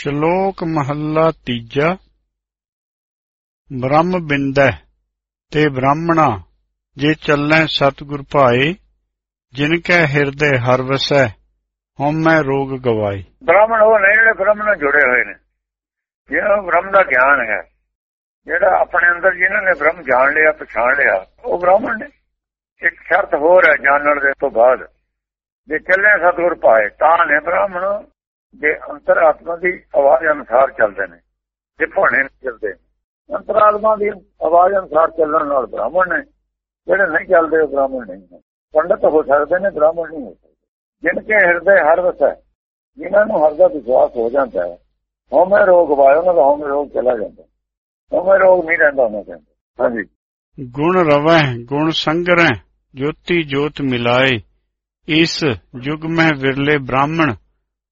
ਸ਼ਲੋਕ ਮਹੱਲਾ ਤੀਜਾ। ਬ੍ਰਹਮ ਬਿੰਦੈ ਤੇ ਬ੍ਰਾਹਮਣਾ, ਜੇ ਚੱਲੈ ਸਤਿਗੁਰ ਭਾਏ, ਜਿਨ ਕੈ ਹਿਰਦੇ ਹਰ ਵਸੈ ਹਉਮੈ ਰੋਗ ਗਵਾਈ ਬ੍ਰਾਹਮਣ ਉਹ ਨੇ ਜਿਹੜੇ ਬ੍ਰਹਮ ਨਾਲ ਜੁੜੇ ਹੋਏ ਨੇ ਜਿਹੜਾ ਬ੍ਰਹਮ ਦਾ ਗਿਆਨ ਹੈ, ਜਿਹੜਾ ਆਪਣੇ ਅੰਦਰ ਜਿਨ੍ਹਾਂ ਨੇ ਬ੍ਰਹਮ ਜਾਣ ਲਿਆ, ਪਛਾਣ ਲਿਆ, ਉਹ ਬ੍ਰਾਹਮਣ ਨੇ। ਇੱਕ ਸ਼ਰਤ ਹੋਰ ਹੈ ਜਾਣਨ ਦੇ ਤੋਂ ਬਾਅਦ, ਜੇ ਚੱਲੇ ਸਤਿਗੁਰ ਪਾਏ ਤਾਂ ਨੇ ਬ੍ਰਾਹਮਣ ਜੇ ਅੰਤਰਾਤਮਾ ਦੀ ਆਵਾਜ਼ ਅਨੁਸਾਰ ਚੱਲਦੇ ਨੇ, ਜੇ ਭਾਣੇ ਨਹੀਂ ਚੱਲਦੇ, ਅੰਤਰਾਤਮਾ ਦੀ ਆਵਾਜ਼ ਅਨੁਸਾਰ ਚੱਲਣ ਨਾਲ ਬ੍ਰਾਹਮਣ ਨੇ, ਜਿਹੜੇ ਨਹੀਂ ਚੱਲਦੇ ਉਹ ਬ੍ਰਾਹਮਣ ਨਹੀਂ ਨੇ। ਪੰਡਤ ਹੋ ਸਕਦੇ ਨੇ, ਬ੍ਰਾਹਮਣ ਨਹੀਂ ਹੋ ਸਕਦੇ। ਜਿਨ ਕੇ ਹਿਰਦੇ ਹਰ ਵਸੈ, ਜਿਨ੍ਹਾਂ ਨੂੰ ਹਰ ਦਾ ਵਿਸ਼ਵਾਸ ਹੋ ਜਾਂਦਾ ਹੈ, ਹਉਮੈ ਰੋਗ ਵਾਇ ਉਹਨਾਂ ਹਉਮੈ ਰੋਗ ਚਲਾ ਜਾਂਦਾ। ਹਉਮੈ ਰੋਗ ਨਹੀਂ ਰਹਿੰਦਾ ਉਹਨਾਂ ਦੇ ਹਾਂਜੀ। ਗੁਣ ਰਵੈ, ਗੁਣ ਸੰਗਰੈ, ਜੋਤੀ ਜੋਤ ਮਿਲਾਏ, ਇਸ ਯੁਗ ਮਹਿ ਵਿਰਲੇ ਬ੍ਰਾਹਮਣ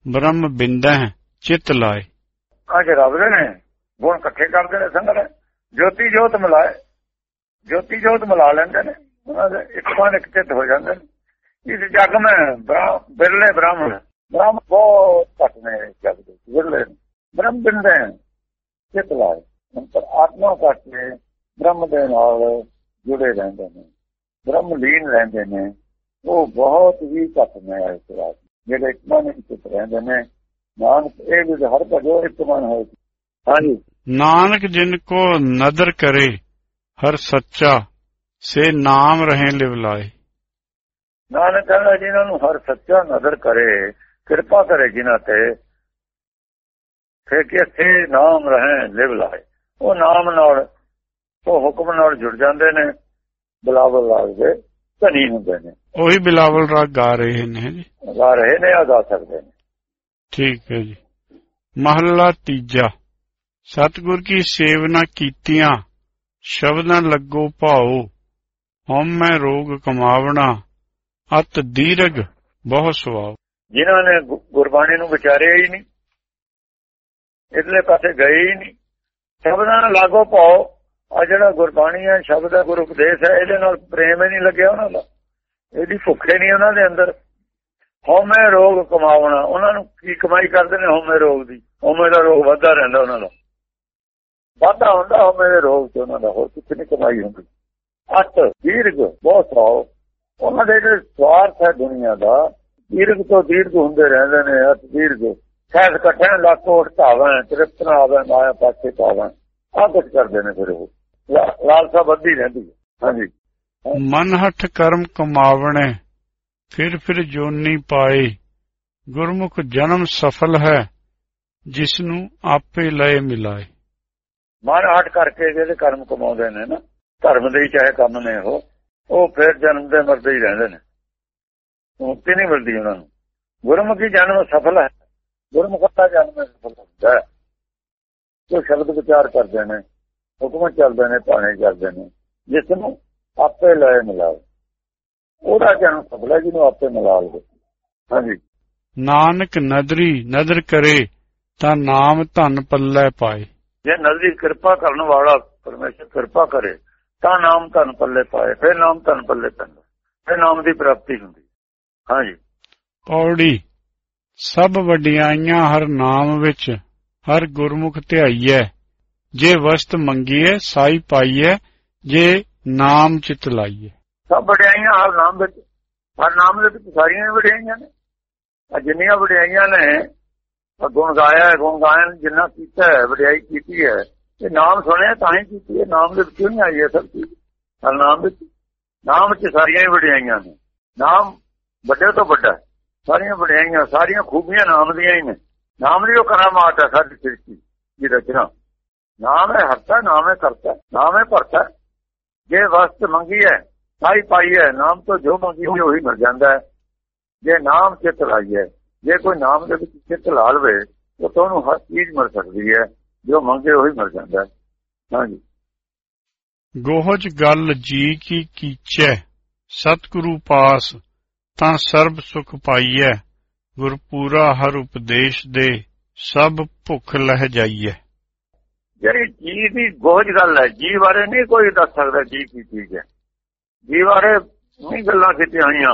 ਬ੍ਰਹਮ ਬਿੰਦੈ ਚਿਤ ਲਾਏ। ਅੱਜ ਰੱਬ ਦੇ ਨੇ ਗੁਣ ਇਕੱਠੇ ਕਰਦੇ ਨੇ ਸੰਗਤ ਜੋਤੀ ਜੋਤ ਮਿਲਾਏ। ਜੋਤੀ ਜੋਤ ਮਿਲਾ ਲੈਂਦੇ ਨੇ। ਉਹਨਾਂ ਦੇ ਇੱਕ ਮਨ ਇੱਕ ਚਿੱਤ ਹੋ ਜਾਂਦੇ ਨੇ। ਇਸ ਜਗ ਮੈਂ ਬਿਰਲੇ ਬ੍ਰਾਹਮਣ ਬ੍ਰਾਹਮਣ ਬਹੁਤ ਘੱਟ ਨੇ ਇਸ ਜਗ ਦੇ ਬਿਰਲੇ ਬ੍ਰਹਮ ਬਿੰਦੇ ਚਿੱਤ ਲਾਏ। ਅੰਤਰ ਆਤਮਾ ਕਰਕੇ ਬ੍ਰਹਮ ਦੇ ਨਾਲ ਜੁੜੇ ਰਹਿੰਦੇ ਨੇ। ਬ੍ਰਹਮ ਲੀਨ ਰਹਿੰਦੇ ਨੇ। ਉਹ ਬਹੁਤ ਹੀ ਘੱਟ ਨੇ ਇਸ ਰਾਤ ਜਿਹੜੇ ਇੱਕ ਮਨ ਚਿੱਤ ਰਹਿੰਦੇ ਨੇ ਨਾਨਕ ਇਹ ਵੀ ਹਰ ਭਜੋ ਇੱਕ ਮਨ ਹੋਏ। ਹਾਂਜੀ। ਨਾਨਕ ਜਿਨ ਕੋ ਨਦਰ ਕਰੇ ਹਰ ਸੱਚਾ ਸੇ ਨਾਮ ਰਹੇ ਲਿਵ ਲਾਏ। ਨਾਨਕ ਕਹਿੰਦਾ ਜਿਨ੍ਹਾਂ ਨੂੰ ਹਰ ਸੱਚਾ ਨਜ਼ਰ ਕਰੇ ਕਿਰਪਾ ਕਰੇ ਜਿਨ੍ਹਾਂ ਤੇ ਫਿਰ ਕਿਥੇ ਨਾਮ ਰਹੇ ਲਿਵ ਲਾਏ। ਉਹ ਨਾਮ ਨਾਲ ਉਹ ਹੁਕਮ ਨਾਲ ਜੁੜ ਜਾਂਦੇ ਨੇ ਬਲਾਵਲ ਲੱਗਦੇ। ਧਨੀ ਹੁੰਦੇ ਨੇ। ਉਹੀ ਬਿਲਾਵਲ ਰਾਗ ਗਾ ਰਹੇ ਨੇ ਜੀ? ਗਾ ਰਹੇ ਨੇ ਅਗਾ ਸਕਦੇ ਨੇ। ਠੀਕ ਹੈ ਜੀ। ਮਹੱਲਾ ਤੀਜਾ। ਸਤਿਗੁਰ ਕੀ ਸੇਵਨਾ ਕੀਤੀਆਂ ਸ਼ਬਦਾਂ ਲੱਗੋ ਭਾਉ ਹਉਮੈ ਰੋਗ ਕਮਾਵਣਾ ਅਤ ਦੀਰਗ ਬਹੁ ਸਵਾਉ ਜਿਨ੍ਹਾਂ ਨੇ ਗੁ- ਗੁਰਬਾਣੀ ਨੂੰ ਵਿਚਾਰਿਆ ਹੀ ਨਹੀਂ ਇਸਲੇ ਪਾਸੇ ਗਏ ਹੀ ਨਹੀਂ। ਸ਼ਬਦਾਂ ਲਾਗੋ ਪਾਓ ਆ ਜਿਹੜਾ ਗੁਰਬਾਣੀ ਹੈ ਸ਼ਬਦ ਹੈ ਗੁਰੂ ਉਪਦੇਸ਼ ਹੈ ਇਹਦੇ ਨਾਲ ਪ੍ਰੇਮ ਹੀ ਨਹੀਂ ਲੱਗਿਆ ਉਹਨਾਂ ਦਾ। ਇਹਦੀ ਭੁੱਖੇ ਨਹੀਂ ਉਹਨਾਂ ਦੇ ਅੰਦਰ। ਹਉਮੈ ਰੋਗ ਕਮਾਉਣਾ, ਉਹਨਾਂ ਨੂੰ ਕੀ ਕਮਾਈ ਕਰਦੇ ਨੇ ਹਉਮੈ ਰੋਗ ਦੀ? ਹਉਮੈ ਦਾ ਰੋਗ ਵੱਧਦਾ ਰਹਿੰਦਾ ਉਹਨਾਂ ਦਾ। ਵਾਧਾ ਹੁੰਦਾ ਹਉਮੈ ਦੇ ਰੋਗ ਤੇ ਉਹਨਾਂ ਦਾ, ਹੋਰ ਕੁਝ ਨਹੀਂ ਕਮਾਈ ਹੁੰਦੀ। ਅਤ, ਦੀਰਘ, ਬਹੁਤ ਸਾਓ ਉਹਨਾਂ ਦੇ ਜਿਹੜੇ ਸਵਾਰਥ ਹੈ ਦੁਨੀਆ ਦਾ, ਦੀਰਘ ਤੋਂ ਦੀਰਘ ਹੁੰਦੇ ਰਹਿੰਦੇ ਨੇ, ਅਤ, ਦੀਰਘ। ਸਹਿਜ ਇਕੱਠਿਆਂ ਲੱਖੋ ਢਾਵਾਂ ਤ੍ਰਿਪਤ ਨਾ ਆਵੇ ਮਾਇਆ ਪਾਸੇ ਪਾਵਾਂ ਆ ਕੁਝ ਕਰਦੇ ਨੇ ਫਿਰ ਉਹ। ਲਾਲਸਾ ਵੱਧਦੀ ਰਹਿੰਦੀ ਹੈ। ਹਾਂਜੀ। ਮਨ ਹਠ ਕਰਮ ਕਮਾਵਣੇ ਫਿਰ ਫਿਰ ਜੋਨੀ ਪਾਏ। ਗੁਰਮੁਖ ਜਨਮ ਸਫਲ ਹੈ ਜਿਸ ਨੂੰ ਆਪੇ ਲਏ ਮਿਲਾਏ। ਮਨ ਹਟ ਕਰਕੇ ਜਿਹੜੇ ਕਰਮ ਕਮਾਉਂਦੇ ਨੇ ਨਾ ਧਰਮ ਦੇ ਹੀ ਚਾਹੇ ਕੰਮ ਨੇ ਉਹ ਉਹ ਫਿਰ ਜਨਮ ਦੇ ਮਰਦੇ ਹੀ ਰਹਿੰਦੇ ਨੇ। ਮੁਕਤੀ ਨਹੀਂ ਮਿਲਦੀ ਉਹਨਾਂ ਨੂੰ। ਗੁਰਮੁਖੀ ਜਨਮ ਸਫਲ ਹੈ। ਗੁਰਮੁਖ ਦਾ ਜਨਮ ਸਫਲ ਹੁੰਦਾ ਹੈ। ਜੋ ਸ਼ਬਦ ਵਿਚਾਰ ਕਰਦੇ ਨੇ ਹੁਕਮ ਚੱਲਦੇ ਨੇ ਭਾਣੇ ਚੱਲਦੇ ਨੇ ਜਿਸ ਨੂੰ ਆਪੇ ਲਏ ਮਿਲਾਓ। ਉਹਦਾ ਜਨਮ ਸਫਲ ਹੈ ਜਿਹਨੂੰ ਆਪੇ ਮਿਲਾ ਲਵੇ ਹਾਂਜੀ। ਨਾਨਕ ਨਦਰੀ ਨਦਰ ਕਰੇ ਤਾਂ ਨਾਮ ਧਨ ਪੱਲੇ ਪਾਏ। ਜੇ ਨਜ਼ਰੀ ਕਿਰਪਾ ਕਰਨ ਵਾਲਾ ਪਰਮੇਸ਼ਰ ਕਿਰਪਾ ਕਰੇ ਤਾਂ ਨਾਮ ਧਨ ਪੱਲੇ ਪਾਏ ਫਿਰ ਨਾਮ ਧਨ ਪੱਲੇ ਪੈਂਦਾ ਫਿਰ ਨਾਮ ਦੀ ਪ੍ਰਾਪਤੀ ਹੁੰਦੀ। ਹਾਂਜੀ। ਪੌੜੀ ਸਭ ਵਡਿਆਈਆਂ ਹਰ ਨਾਮ ਵਿੱਚ ਹਰ ਗੁਰਮੁਖ ਧਿਆਈਐ। ਜੇ ਵਸਤ ਮੰਗੀਐ, ਸਾਈ ਪਾਈਐ, ਜੇ ਨਾਮ ਚਿਤ ਲਾਈਐ। ਸਭ ਵਡਿਆਈਆਂ ਹਰ ਨਾਮ ਵਿੱਚ, ਹਰ ਨਾਮ ਦੇ ਵਿੱਚ ਸਾਰੀਆਂ ਵਡਿਆਈਆਂ ਨੇ। ਆ ਜਿੰਨੀਆਂ ਵਡਿਆਈਆਂ ਨੇ, ਆਹ ਗੁਣ ਗਾਇਆ ਗੁਣ ਗਾਇਨ ਜਿੰਨਾ ਕੀਤਾ ਹੈ, ਵਡਿਆਈ ਕੀਤੀ ਹੈ, ਇਹ ਨਾਮ ਸੁਣਿਆ ਤਾਂ ਹੀ ਕੀਤੀ ਹੈ, ਨਾਮ ਦੇ ਵਿੱਚੋਂ ਨਹੀਂ ਆਈ ਹੈ ਸਭ ਚੀਜ਼? ਹਰ ਨਾਮ ਵਿੱਚ ਨਾਮ ਵਿੱਚ ਸਾਰੀਆਂ ਹੀ ਵਡਿਆਈਆਂ ਨੇ। ਨਾਮ ਵੱਡੇ ਤੋਂ ਵੱਡਾ, ਸਾਰੀਆਂ ਵਡਿਆਈਆਂ, ਸਾਰੀਆਂ ਖੂਬੀਆਂ ਨਾਮ ਦੀਆਂ ਹੀ ਨੇ। ਨਾਮ ਦੀ ਉਹ ਕਰਾਮਾਤ ਹੈ ਸਾਡੀ ਸਿਰਕੀ ਦੀ ਰਚਨਾ। ਨਾਮ ਹੈ ਹਰਤਾ ਨਾਮ ਹੈ ਕਰਤਾ ਨਾਮ ਹੈ ਭਰਤਾ ਜੇ ਵਸਤ ਮੰਗੀ ਹੈ, ਸਾਈ ਪਾਈ ਹੈ, ਨਾਮ ਤੋਂ ਜੋ ਮੰਗੀ ਹੋਈ, ਉਹੀ ਮਿਲ ਜਾਂਦਾ ਹੈ। ਜੇ ਨਾਮ ਚਿੱਤ ਲਾਈ ਜੇ ਕੋਈ ਨਾਮ ਦੇ ਵਿੱਚ ਚਿੱਤ ਲਾ ਲਵੇ ਤਾਂ ਤੁਹਾਨੂੰ ਹਰ ਚੀਜ਼ ਮਿਲ ਸਕਦੀ ਹੈ, ਜੋ ਮੰਗੇ ਉਹੀ ਮਿਲ ਜਾਂਦਾ ਹੈ। ਹਾਂਜੀ। ਗੋਹਜ ਗੱਲ ਜੀ ਕੀ ਕੀਚੈ, ਸਤਿਗੁਰੂ ਪਾਸ ਤਾਂ ਸਰਬ ਸੁਖ ਪਾਈਐ। ਗੁਰਪੂਰਾ ਹਰ ਉਪਦੇਸ਼ ਦੇ ਸਭ ਭੁੱਖ ਲਹਿ ਜਾਈਐ। ਜਿਹੜੀ ਜੀ ਦੀ ਗੋਝ ਗੱਲ ਹੈ ਜੀ ਬਾਰੇ ਨਹੀਂ ਕੋਈ ਦੱਸ ਸਕਦਾ ਜੀ ਕੀ ਚੀਜ਼ ਹੈ। ਜੀ ਬਾਰੇ ਨਹੀਂ ਗੱਲਾਂ ਕੀਤੀਆਂ ਹੋਈਆਂ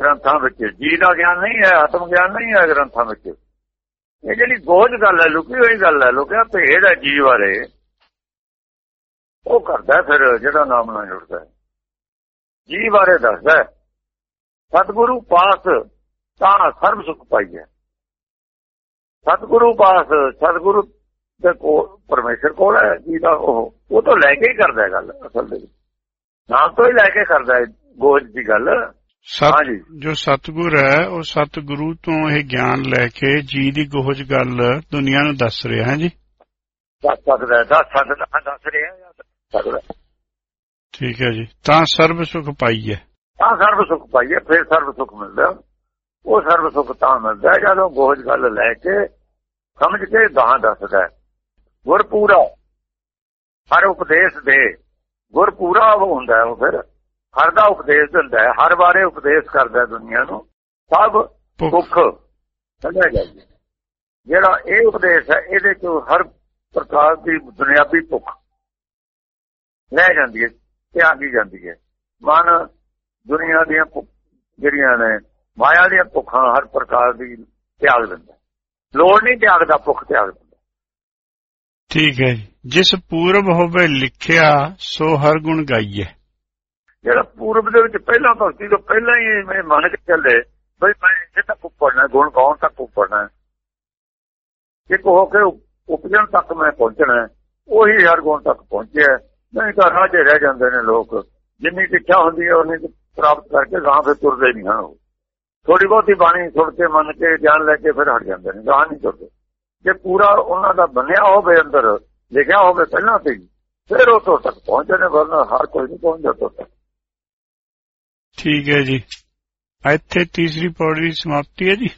ਗ੍ਰੰਥਾਂ ਵਿੱਚ। ਜੀ ਦਾ ਗਿਆਨ ਨਹੀਂ ਹੈ, ਆਤਮ ਗਿਆਨ ਨਹੀਂ ਹੈ ਗ੍ਰੰਥਾਂ ਵਿੱਚ। ਇਹ ਜਿਹੜੀ ਗੋਝ ਗੱਲ ਹੈ, ਲੁਕੀ ਹੋਈ ਗੱਲ ਹੈ, ਲੋਕਿਆ ਭੇਦ ਹੈ ਜੀ ਬਾਰੇ, ਉਹ ਕਰਦਾ ਫਿਰ, ਜਿਹੜਾ ਨਾਮ ਨਾਲ ਜੁੜਦਾ ਜੀ ਬਾਰੇ ਦੱਸਦਾ ਸਤਿਗੁਰੂ ਪਾਸ ਤਾਂ ਸਰਬ ਸੁਖ ਪਾਈਏ। ਸਤਿਗੁਰੂ ਪਾਸ ਸਤਿਗੁਰੂ ਦੇ ਕੋਲ ਪਰਮੇਸ਼ਰ ਕੋਲ ਹੈ ਜੀ ਦਾ ਉਹ ਉਹ ਤੋਂ ਲੈ ਕੇ ਹੀ ਕਰਦਾ ਹੈ ਗੱਲ ਅਸਲ ਦੇ ਵਿੱਚ। ਨਾਮ ਤੋਂ ਹੀ ਲੈ ਕੇ ਕਰਦਾ ਹੈ ਗੋਜ ਦੀ ਗੱਲ। ਹਾਂਜੀ। ਜੋ ਸਤਗੁਰ ਹੈ ਉਹ ਸਤਗੁਰੂ ਤੋਂ ਇਹ ਗਿਆਨ ਲੈ ਕੇ ਜੀ ਦੀ ਗੋਹਜ ਗੱਲ ਦੁਨੀਆ ਨੂੰ ਦੱਸ ਰਿਹਾ ਹੈ ਜੀ? ਦੱਸ ਸਕਦਾ ਦੱਸ ਸਕਦਾ ਦੱਸ ਰਿਹਾ ਸਕਦਾ। ਠੀਕ ਹੈ ਜੀ। ਤਾਂ ਸਰਬ ਸੁਖ ਪਾਈਏ। ਤਾਂ ਸਰਬ ਸੁਖ ਪਾਈਏ ਫਿਰ ਸਰਬ ਸੁਖ ਮਿਲਦਾ। ਉਹ ਸਰਬ ਸੁਖ ਤਾਂ ਮਿਲਦਾ ਜਦੋਂ ਗੋਜ ਗੱਲ ਲੈ ਕੇ ਸਮਝ ਕੇ ਗਾਂ ਦੱਸਦਾ ਹੈ। ਗੁਰ ਪੂਰਾ ਹਰ ਉਪਦੇਸ਼ ਦੇ। ਗੁਰ ਪੂਰਾ ਉਹ ਹੁੰਦਾ ਉਹ ਫਿਰ। ਹਰ ਦਾ ਉਪਦੇਸ਼ ਦਿੰਦਾ ਹੈ ਹਰ ਬਾਰੇ ਉਪਦੇਸ਼ ਕਰਦਾ ਦੁਨੀਆ ਨੂੰ। ਸਭ ਭੁੱਖ। ਸਮਝਿਆ ਜਾਈਏ ਜਿਹੜਾ ਇਹ ਉਪਦੇਸ਼ ਹੈ ਇਹਦੇ ਚ ਹਰ ਪ੍ਰਕਾਰ ਦੀ ਦੁਨਿਆਵੀ ਭੁੱਖ ਰਹਿ ਜਾਂਦੀ ਹੈ ਤਿਆਗੀ ਜਾਂਦੀ ਹੈ। ਮਨ ਦੁਨੀਆ ਦੀਆਂ ਜਿਹੜੀਆਂ ਨੇ ਮਾਇਆ ਦੀਆਂ ਭੁੱਖਾਂ ਹਰ ਪ੍ਰਕਾਰ ਦੀ ਤਿਆਗ ਦਿੰਦਾ ਲੋੜ ਨਹੀਂ ਤਿਆਗਦਾ ਭੁੱਖ ਤਿਆਗ ਦਿੰਦਾ। ਠੀਕ ਹੈ ਜੀ। ਜਿਸ ਪੂਰਬ ਹੋਵੇ ਲਿਖਿਆ ਸੋ ਹਰ ਗੁਣ ਗਾਈਏ ਜਿਹੜਾ ਪੂਰਬ ਦੇ ਵਿੱਚ ਪਹਿਲਾਂ ਭਗਤੀ ਤੋਂ ਪਹਿਲਾਂ ਹੀ ਇਹ ਮਨ ਚ ਚੱਲੇ ਬਈ ਮੈਂ ਇੱਥੇ ਤੱਕ ਉੱਪਰਨਾ ਗੁਣ ਕੌਣ ਤੱਕ ਉੱਪਰਨਾ। ਇੱਕ ਹੋ ਕੇ ਉਪ- ਉਪਜਣ ਤੱਕ ਮੈਂ ਪਹੁੰਚਣਾ ਉਹੀ ਹਰ ਗੁਣ ਤੱਕ ਪਹੁੰਚਿਆ। ਨਹੀਂ ਤਾਂ 'ਚ ਰਹਿ ਜਾਂਦੇ ਨੇ ਲੋਕ। ਜਿੰਨੀ ਇੱਛਾ ਹੁੰਦੀ ਹੈ ਉਹਨੀ ਪ੍ਰਾਪਤ ਕਰਕੇ ਗਾਂ ਫਿਰ ਤੁਰਦੇ ਨਹੀਂ ਹਨ ਥੋੜੀ ਬਹੁਤੀ ਬਾਣੀ ਸੁਣ ਕੇ, ਮੰਨ ਕੇ, ਗਿਆਨ ਲੈ ਕੇ ਫਿਰ ਹਟ ਜਾਂਦੇ ਨੇ ਗਾਂ ਨਹੀਂ ਤੁਰਦੇ। ਜੇ ਪੂਰਾ ਉਹਨਾਂ ਦਾ ਬੰਨਿਆ ਹੋਵੇ ਅੰਦਰ, ਲਿਖਿਆ ਹੋਵੇ ਪਹਿਲਾਂ ਤੇ ਫਿਰ ਉਹ ਤੋਂ ਤੱਕ ਪਹੁੰਚਦੇ ਨੇ, ਵਰਨਾ ਹਰ ਕੋਈ ਨਹੀਂ ਪਹੁੰਚਦਾ ਤੋਂ ਤੱਕ। ਠੀਕ ਹੈ ਜੀ। ਇੱਥੇ ਤੀਸਰੀ ਪੌੜੀ ਦੀ ਸਮਾਪਤੀ ਹੈ ਜੀ।